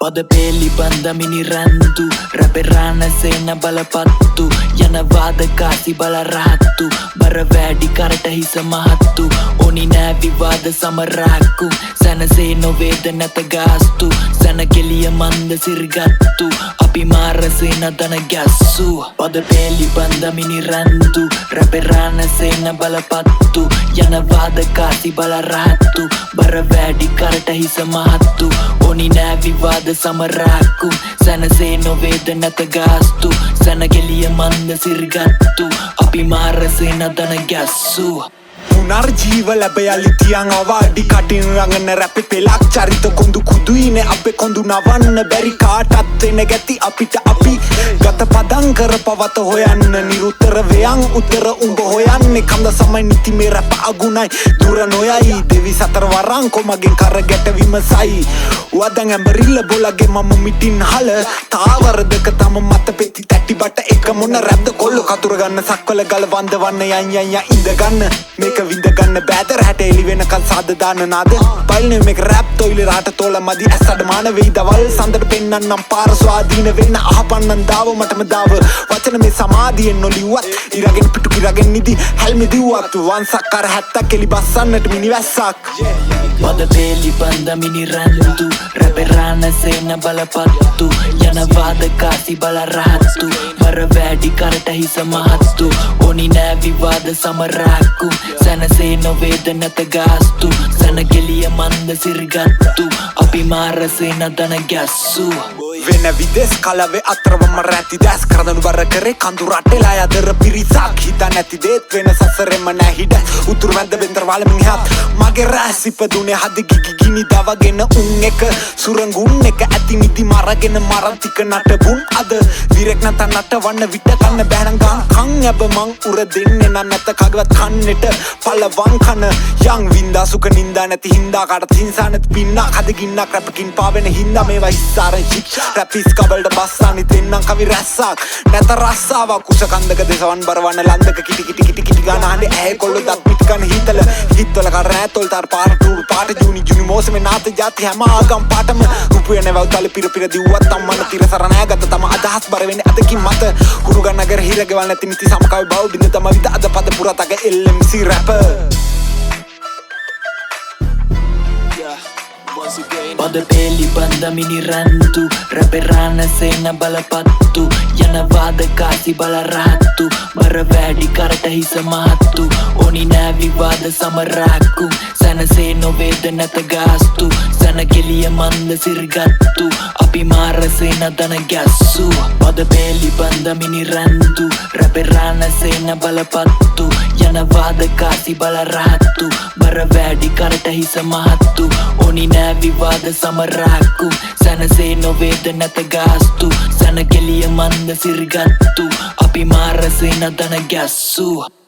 පද පේලි බන්දමිනි රැන්දු රැපෙරාණ සේන බලපත්තු යනවාද කාසි බලරහත්තු බර වැඩි කරට හිස මහත්තු ඕනි නෑ විවාද සමරාක්කු සැනසේ නොවේද නැත ගාස්තු සැනකෙලිය මන්ද සිරිගත්තු අපි මාරසේ නදන ගැස්සු පද පේලි බන්දමිනි රැන්දු රැපෙරාණ සේන බලපත්තු යනවාද කාසි බලරහත්තු බර වැඩි කරට හිස මහත්තු ඕනි නෑ විවාද සමරාක්කු සැනසේ නොවේද නැත ගාස්තු. සැනගෙලිය මන්ද සිරිගත්තු. අපි මාරසේ නදන ගැස්සූ. පුනර්ජීව ලැබයලි තියන් අවාඩි කටින් රඟන රැපි පෙලක් චරිත කොඳු කුදුයින අපේ කොඳු නවන්න බැරි කාටත් වෙන ගැති අපිට අපි. ගත පදන් කර පවත හොයන්න නිරුත්තර වයන් උත්තර උඹ හොයන්නේ කඳ සමයි නිති මේ රැප අගුණයි. දුර නොයයි දෙවි සතර වරංකො මගෙන් කර ගැට විමසයි. වදන් ඇඹරිල්ල බොලගේ මම මිටින් හල. තාවරදක තම මත පෙති තැටි බට එක මොන රැද්ද කොල්ලො කතුරගන්න සක්වල ගල වන්දවන්න යන් යන් යන් ඉඳගන්න. මේක විඳගන්න බෑදර හැට එලි වෙනකල් සාද දාන නාද? පයිල්න මේක රැප් තොයිලි රාට තෝල මදි. ඇසට මාන වෙයි දවල්. සඳට පෙන්න්නම් පාර ස්වාධීන වෙන්න. අහපන්නන් දාව මටම දාව. වචන මේ සමාධියෙන් නොලිව්වත් ඉරගෙන පිටු කිරගෙන නිදි. හැල්මි දිව්වත් වන්සක් කර හැත්තක් කෙලි බස්සන්නට මිනිවැස්සක්. පද පේලි බන්දමිනි රැන්දු රැපෙරාණ සේන බලපත්තු යනවාද කාසි බලරහත්තු බර වැඩි කරට හිස මහත්තු ඕනි නෑ විවාද සමරාක්කු සැනසේ නොවේද නැත ගාස්තු සැනගෙලිය මන්ද සිරිගත්තු අපි මාරසේ නදන ගැස්සූ වෙන විදෙස් කලවේ අතරවම රැති දැස් කරදනු බර කරේ කඳුරටෙලා අදර පිරිසක් හිත නැති දේත් වෙන සසරෙම නැහිඩ උතුර වැද බෙන්දරවාලමින් හත්. මගේ රැසිපදුනේ හද ගිගිගිනි දවගෙන උන් එක. සුරංගුන් එක ඇති නිදි මරගෙන මරන්තික නටබුන් අද. විරෙක් නැත නට වන්න විට කන්න බැනගම් කං ඇබ මං උර දෙන්න නම් නැත කගවත් කන්නට. පලවන් කන යං වින්දා සුක නින්දා නැති හින්දා කට තින්සානත් පින්නා. කද ගින්නක් රැපකින් පාවෙන හින්දා මේවා ඉස්සාරන් ශික්ෂා රැපිස් කබල්ට බස්සානි දෙන්නම් කවි රැස්සක්. නැත රස්සාාවක් කුසකන්දක දෙසවන් බරවන්න ලන්දක කිටි කිටි කිටි කිටි ගනාහට ඇය කොල්ල දත් පිටිකන හිතල හිත්වල කර ඇතොල් තර පාරටුරු පාට ජුනි ජුනි මෝසම නාත ජාති හැම ආගම් පාටම රුපිය නැවල් තල පිර පිර දිව්වත් අම්මන තිර සරණය ගත තම අදහස් බරවෙන අදකින් මත හුරුගන්නගර හිරගෙවල් නැති නිති සමකයි බව බිඳ තම විත අද පද පුරතක එල්ලම්සි රැප පද පේලි බන්දමිනි රැන්තු රැපෙරාණ සේන බලපත්තු යනවාද කාසි බලරහත්තු බර වැඩි කරට හිස මහත්තු ඕනි නෑ විවාද සමරාක්කු සැනසේ නොවේද නැත ගාස්තු සැනගෙලිය මන්ද සිරිගත්තු අපි මාරසේ නදන ගැස්සු. පද පේලි බන්දමිනි රැන්තු රැපෙරාණ සේන බලපත්තු යනවාද කාසි බලරහත්තු. බර වැඩි කරට හිස මහත්තු. ඕනි නෑ විවාද සමරාක්කු සැනසේ නොවේද නැත ගාස්තු. සැනකෙලිය මන්ද සිරිගත්තු. අපි මාරසේ නදන ගැස්සූ.